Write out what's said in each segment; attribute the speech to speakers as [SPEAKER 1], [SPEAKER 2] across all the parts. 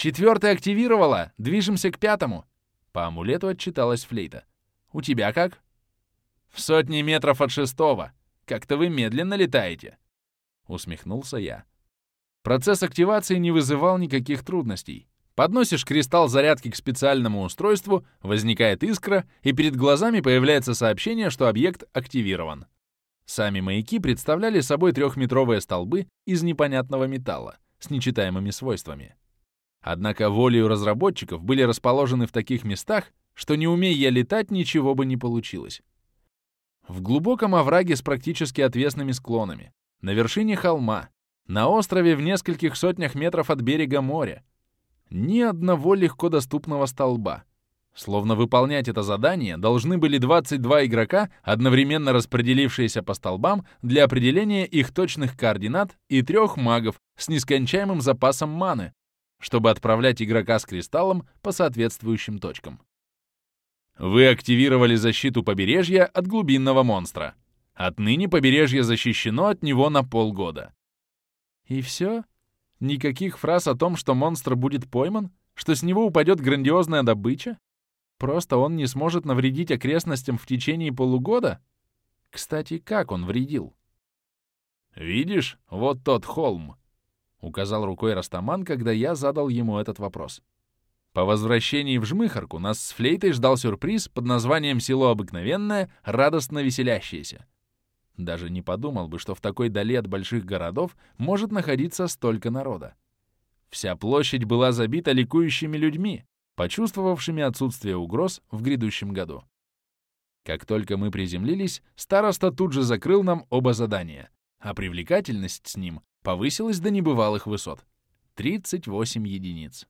[SPEAKER 1] Четвертый активировала! Движемся к пятому!» По амулету отчиталась флейта. «У тебя как?» «В сотни метров от шестого. Как-то вы медленно летаете!» Усмехнулся я. Процесс активации не вызывал никаких трудностей. Подносишь кристалл зарядки к специальному устройству, возникает искра, и перед глазами появляется сообщение, что объект активирован. Сами маяки представляли собой трехметровые столбы из непонятного металла с нечитаемыми свойствами. Однако волею разработчиков были расположены в таких местах, что не умея летать, ничего бы не получилось. В глубоком овраге с практически отвесными склонами, на вершине холма, на острове в нескольких сотнях метров от берега моря. Ни одного легко доступного столба. Словно выполнять это задание должны были 22 игрока, одновременно распределившиеся по столбам для определения их точных координат и трех магов с нескончаемым запасом маны, чтобы отправлять игрока с кристаллом по соответствующим точкам. Вы активировали защиту побережья от глубинного монстра. Отныне побережье защищено от него на полгода. И все? Никаких фраз о том, что монстр будет пойман? Что с него упадет грандиозная добыча? Просто он не сможет навредить окрестностям в течение полугода? Кстати, как он вредил? «Видишь, вот тот холм», — указал рукой Растаман, когда я задал ему этот вопрос. По возвращении в Жмыхарку нас с флейтой ждал сюрприз под названием «Село обыкновенное, радостно веселящееся». Даже не подумал бы, что в такой дали от больших городов может находиться столько народа. Вся площадь была забита ликующими людьми, почувствовавшими отсутствие угроз в грядущем году. Как только мы приземлились, староста тут же закрыл нам оба задания, а привлекательность с ним повысилась до небывалых высот — 38 единиц.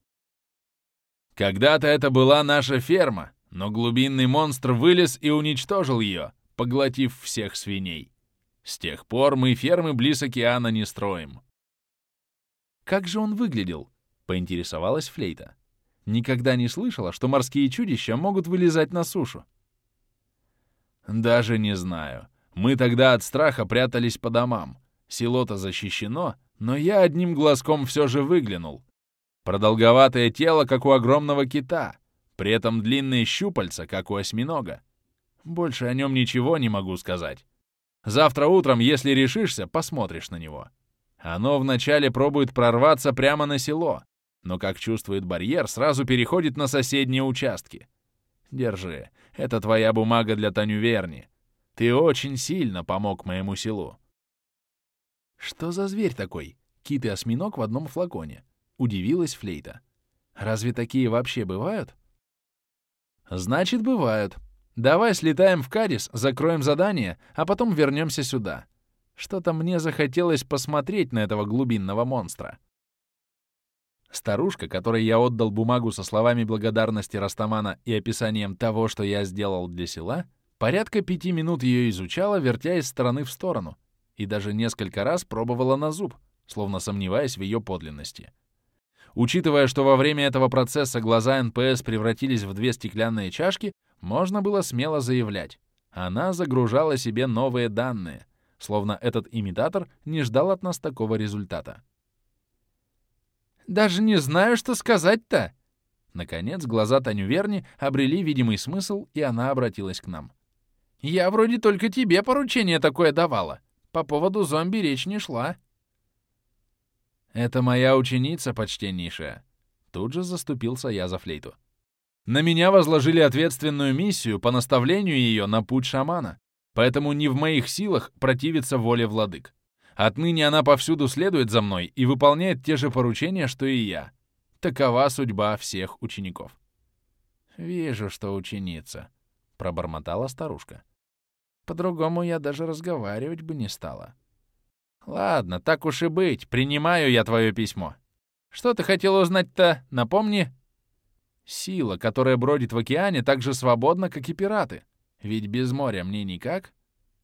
[SPEAKER 1] Когда-то это была наша ферма, но глубинный монстр вылез и уничтожил ее, поглотив всех свиней. С тех пор мы фермы близ океана не строим. «Как же он выглядел?» — поинтересовалась Флейта. Никогда не слышала, что морские чудища могут вылезать на сушу. «Даже не знаю. Мы тогда от страха прятались по домам. Село-то защищено, но я одним глазком все же выглянул. Продолговатое тело, как у огромного кита, при этом длинные щупальца, как у осьминога. Больше о нем ничего не могу сказать. Завтра утром, если решишься, посмотришь на него. Оно вначале пробует прорваться прямо на село, но как чувствует барьер, сразу переходит на соседние участки. Держи, это твоя бумага для Танюверни. Ты очень сильно помог моему селу. Что за зверь такой? Кит и осьминог в одном флаконе. Удивилась Флейта. Разве такие вообще бывают? Значит, бывают, Давай слетаем в Кадис, закроем задание, а потом вернемся сюда. Что-то мне захотелось посмотреть на этого глубинного монстра. Старушка, которой я отдал бумагу со словами благодарности Растамана и описанием того, что я сделал для села, порядка пяти минут ее изучала, вертя из стороны в сторону, и даже несколько раз пробовала на зуб, словно сомневаясь в ее подлинности. Учитывая, что во время этого процесса глаза НПС превратились в две стеклянные чашки, можно было смело заявлять. Она загружала себе новые данные, словно этот имитатор не ждал от нас такого результата. «Даже не знаю, что сказать-то!» Наконец, глаза Таню Верни обрели видимый смысл, и она обратилась к нам. «Я вроде только тебе поручение такое давала. По поводу зомби речь не шла». «Это моя ученица, почтеннейшая». Тут же заступился я за флейту. На меня возложили ответственную миссию по наставлению ее на путь шамана, поэтому не в моих силах противиться воле владык. Отныне она повсюду следует за мной и выполняет те же поручения, что и я. Такова судьба всех учеников. «Вижу, что ученица», — пробормотала старушка. «По-другому я даже разговаривать бы не стала». «Ладно, так уж и быть, принимаю я твое письмо. Что ты хотела узнать-то, напомни?» Сила, которая бродит в океане, так же свободна, как и пираты. Ведь без моря мне никак.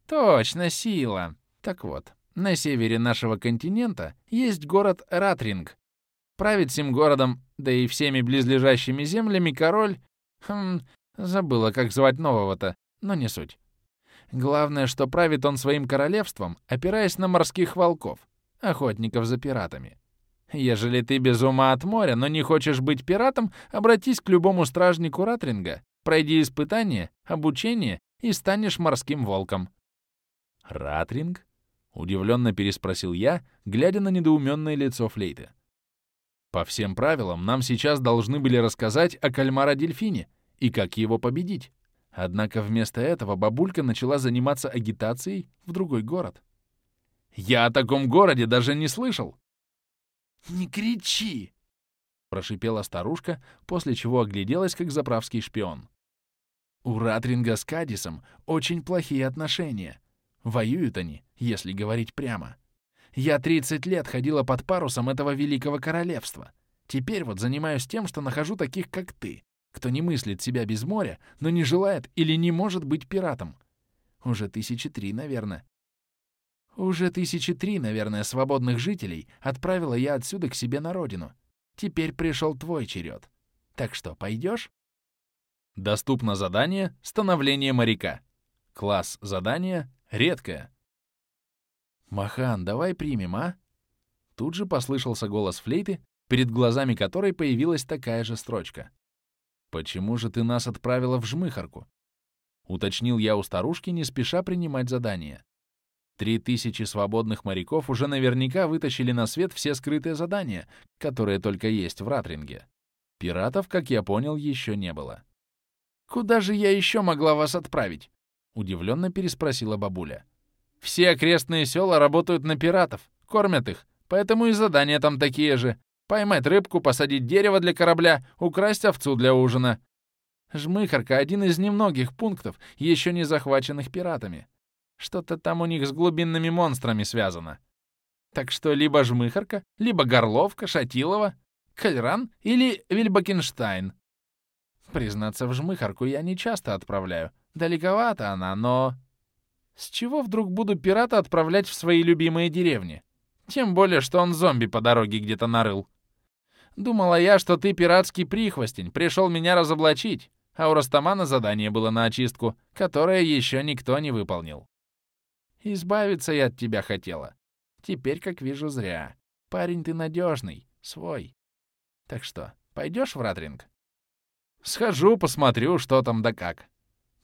[SPEAKER 1] Точно, сила. Так вот, на севере нашего континента есть город Ратринг. Правит сим городом, да и всеми близлежащими землями король... Хм, забыла, как звать нового-то, но не суть. Главное, что правит он своим королевством, опираясь на морских волков, охотников за пиратами. Ежели ты без ума от моря, но не хочешь быть пиратом, обратись к любому стражнику Ратринга, пройди испытание, обучение и станешь морским волком». «Ратринг?» — удивленно переспросил я, глядя на недоуменное лицо флейты. «По всем правилам, нам сейчас должны были рассказать о кальмара-дельфине и как его победить. Однако вместо этого бабулька начала заниматься агитацией в другой город. Я о таком городе даже не слышал. «Не кричи!» — прошипела старушка, после чего огляделась, как заправский шпион. У Ратринга с Кадисом очень плохие отношения. Воюют они, если говорить прямо. Я 30 лет ходила под парусом этого великого королевства. Теперь вот занимаюсь тем, что нахожу таких, как ты, кто не мыслит себя без моря, но не желает или не может быть пиратом. Уже тысячи три, наверное. Уже тысячи три, наверное, свободных жителей отправила я отсюда к себе на родину. Теперь пришел твой черед. Так что, пойдешь? Доступно задание «Становление моряка». Класс задания «Редкое». «Махан, давай примем, а?» Тут же послышался голос флейты, перед глазами которой появилась такая же строчка. «Почему же ты нас отправила в жмыхарку?» Уточнил я у старушки, не спеша принимать задание. Три тысячи свободных моряков уже наверняка вытащили на свет все скрытые задания, которые только есть в Ратринге. Пиратов, как я понял, еще не было. «Куда же я еще могла вас отправить?» — удивленно переспросила бабуля. «Все окрестные села работают на пиратов, кормят их, поэтому и задания там такие же. Поймать рыбку, посадить дерево для корабля, украсть овцу для ужина. Жмыхарка — один из немногих пунктов, еще не захваченных пиратами. Что-то там у них с глубинными монстрами связано. Так что либо Жмыхарка, либо Горловка, Шатилова, Кальран или Вильбакенштайн. Признаться, в Жмыхарку я не часто отправляю. Далековато она, но... С чего вдруг буду пирата отправлять в свои любимые деревни? Тем более, что он зомби по дороге где-то нарыл. Думала я, что ты пиратский прихвостень, пришел меня разоблачить, а у Растамана задание было на очистку, которое еще никто не выполнил. Избавиться я от тебя хотела. Теперь, как вижу, зря. Парень ты надежный, свой. Так что, пойдешь в Ратринг? Схожу, посмотрю, что там да как.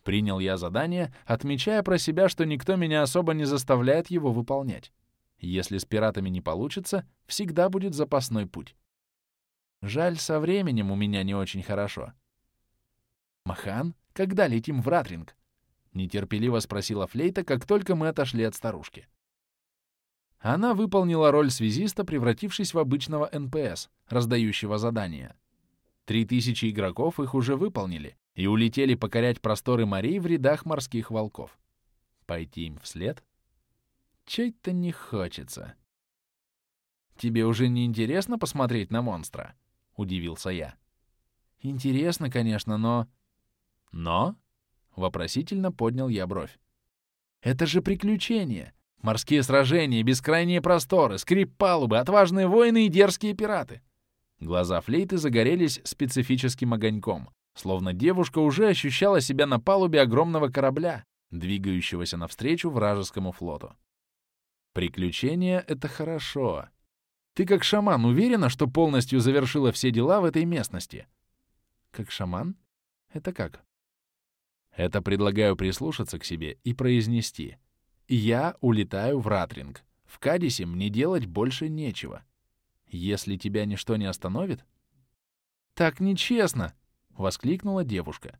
[SPEAKER 1] Принял я задание, отмечая про себя, что никто меня особо не заставляет его выполнять. Если с пиратами не получится, всегда будет запасной путь. Жаль, со временем у меня не очень хорошо. Махан, когда летим в Ратринг? — нетерпеливо спросила Флейта, как только мы отошли от старушки. Она выполнила роль связиста, превратившись в обычного НПС, раздающего задания. Три тысячи игроков их уже выполнили и улетели покорять просторы морей в рядах морских волков. Пойти им вслед? Чей-то не хочется. «Тебе уже не интересно посмотреть на монстра?» — удивился я. «Интересно, конечно, но...» «Но?» Вопросительно поднял я бровь. «Это же приключения! Морские сражения, бескрайние просторы, скрип палубы, отважные воины и дерзкие пираты!» Глаза флейты загорелись специфическим огоньком, словно девушка уже ощущала себя на палубе огромного корабля, двигающегося навстречу вражескому флоту. «Приключения — это хорошо. Ты как шаман уверена, что полностью завершила все дела в этой местности?» «Как шаман? Это как?» Это предлагаю прислушаться к себе и произнести. Я улетаю в Ратринг. В Кадисе мне делать больше нечего. Если тебя ничто не остановит... «Так нечестно!» — воскликнула девушка.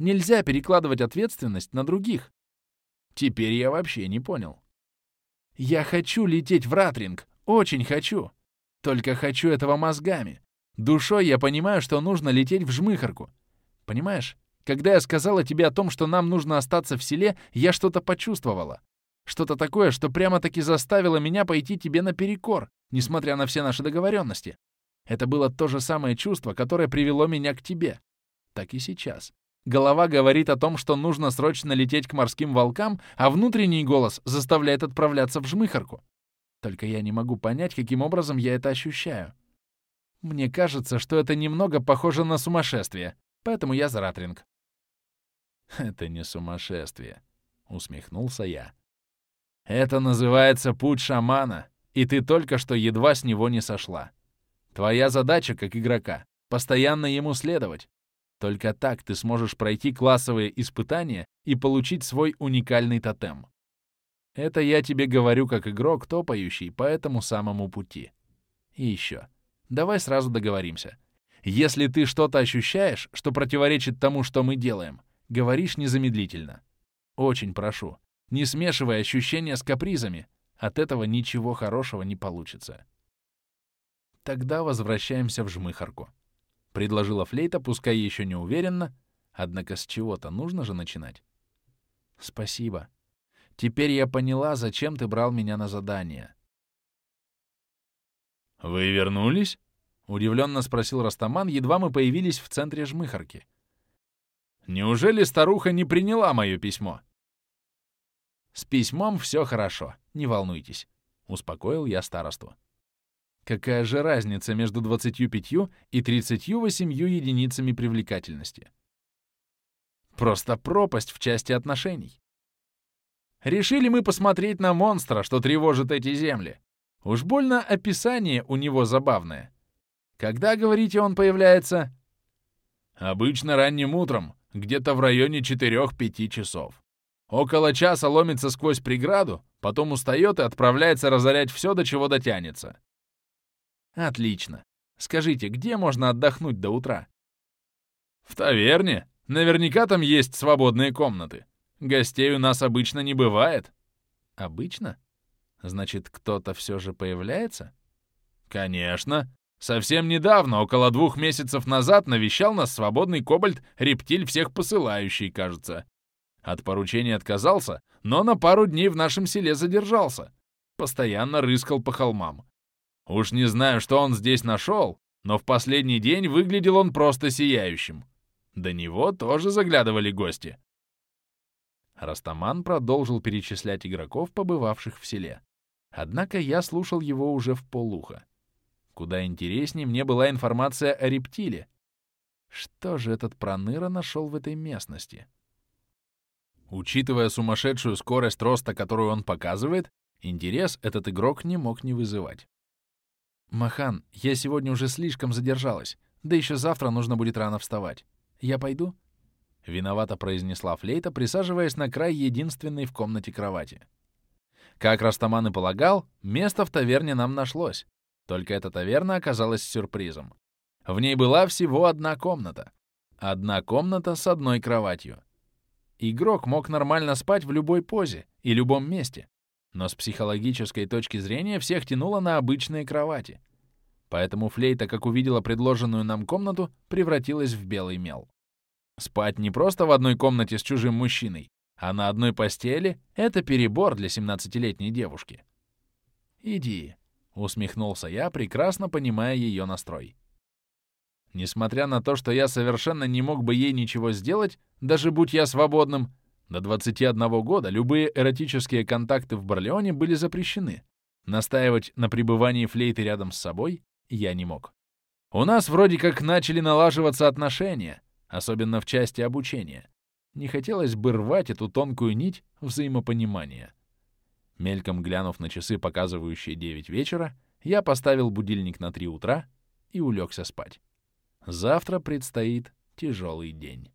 [SPEAKER 1] «Нельзя перекладывать ответственность на других». Теперь я вообще не понял. «Я хочу лететь в Ратринг, очень хочу. Только хочу этого мозгами. Душой я понимаю, что нужно лететь в Жмыхарку. Понимаешь, когда я сказала тебе о том, что нам нужно остаться в селе, я что-то почувствовала. Что-то такое, что прямо-таки заставило меня пойти тебе наперекор, несмотря на все наши договоренности. Это было то же самое чувство, которое привело меня к тебе. Так и сейчас. Голова говорит о том, что нужно срочно лететь к морским волкам, а внутренний голос заставляет отправляться в жмыхарку. Только я не могу понять, каким образом я это ощущаю. Мне кажется, что это немного похоже на сумасшествие, поэтому я за Ратринг. «Это не сумасшествие», — усмехнулся я. «Это называется путь шамана, и ты только что едва с него не сошла. Твоя задача, как игрока, постоянно ему следовать. Только так ты сможешь пройти классовые испытания и получить свой уникальный тотем. Это я тебе говорю как игрок, топающий по этому самому пути. И еще. Давай сразу договоримся. Если ты что-то ощущаешь, что противоречит тому, что мы делаем, говоришь незамедлительно. Очень прошу, не смешивай ощущения с капризами. От этого ничего хорошего не получится. Тогда возвращаемся в жмыхарку. Предложила флейта, пускай еще не уверенно, однако с чего-то нужно же начинать. Спасибо. Теперь я поняла, зачем ты брал меня на задание.
[SPEAKER 2] «Вы вернулись?»
[SPEAKER 1] — удивленно спросил Растаман, едва мы появились в центре жмыхарки.
[SPEAKER 2] «Неужели старуха не приняла мое письмо?»
[SPEAKER 1] «С письмом все хорошо, не волнуйтесь», — успокоил я старосту. Какая же разница между 25 и 38 единицами привлекательности? Просто пропасть в части отношений. Решили мы посмотреть на монстра, что тревожит эти земли. Уж больно описание у него забавное. Когда, говорите, он появляется?
[SPEAKER 2] Обычно ранним утром, где-то в районе 4-5 часов. Около часа ломится сквозь преграду, потом устает и отправляется разорять все, до чего дотянется.
[SPEAKER 1] Отлично. Скажите, где можно отдохнуть до утра?
[SPEAKER 2] В таверне. Наверняка там есть свободные комнаты. Гостей у нас обычно не бывает.
[SPEAKER 1] Обычно? Значит, кто-то все же появляется?
[SPEAKER 2] Конечно. Совсем недавно, около двух месяцев назад, навещал нас свободный кобальт-рептиль всех посылающий, кажется. От поручения отказался, но на пару дней в нашем селе задержался. Постоянно рыскал по холмам. Уж не знаю, что он здесь нашел, но в последний день выглядел он просто сияющим. До него тоже заглядывали гости.
[SPEAKER 1] Растаман продолжил перечислять игроков, побывавших в селе. Однако я слушал его уже в полуха. Куда интереснее мне была информация о рептиле. Что же этот проныра нашел в этой местности? Учитывая сумасшедшую скорость роста, которую он показывает, интерес этот игрок не мог не вызывать. «Махан, я сегодня уже слишком задержалась, да еще завтра нужно будет рано вставать. Я пойду?» Виновато произнесла флейта, присаживаясь на край единственной в комнате кровати. Как Растаман и полагал, место в таверне нам нашлось. Только эта таверна оказалась сюрпризом. В ней была всего одна комната. Одна комната с одной кроватью. Игрок мог нормально спать в любой позе и любом месте, но с психологической точки зрения всех тянуло на обычные кровати. Поэтому флейта, как увидела предложенную нам комнату, превратилась в белый мел. Спать не просто в одной комнате с чужим мужчиной, а на одной постели — это перебор для 17-летней девушки. «Иди», — усмехнулся я, прекрасно понимая ее настрой. Несмотря на то, что я совершенно не мог бы ей ничего сделать, даже будь я свободным, до 21 года любые эротические контакты в Барлеоне были запрещены. Настаивать на пребывании флейты рядом с собой я не мог. У нас вроде как начали налаживаться отношения, особенно в части обучения. Не хотелось бы рвать эту тонкую нить взаимопонимания. Мельком глянув на часы, показывающие 9 вечера, я поставил будильник на 3 утра и улегся спать. Завтра предстоит тяжелый день.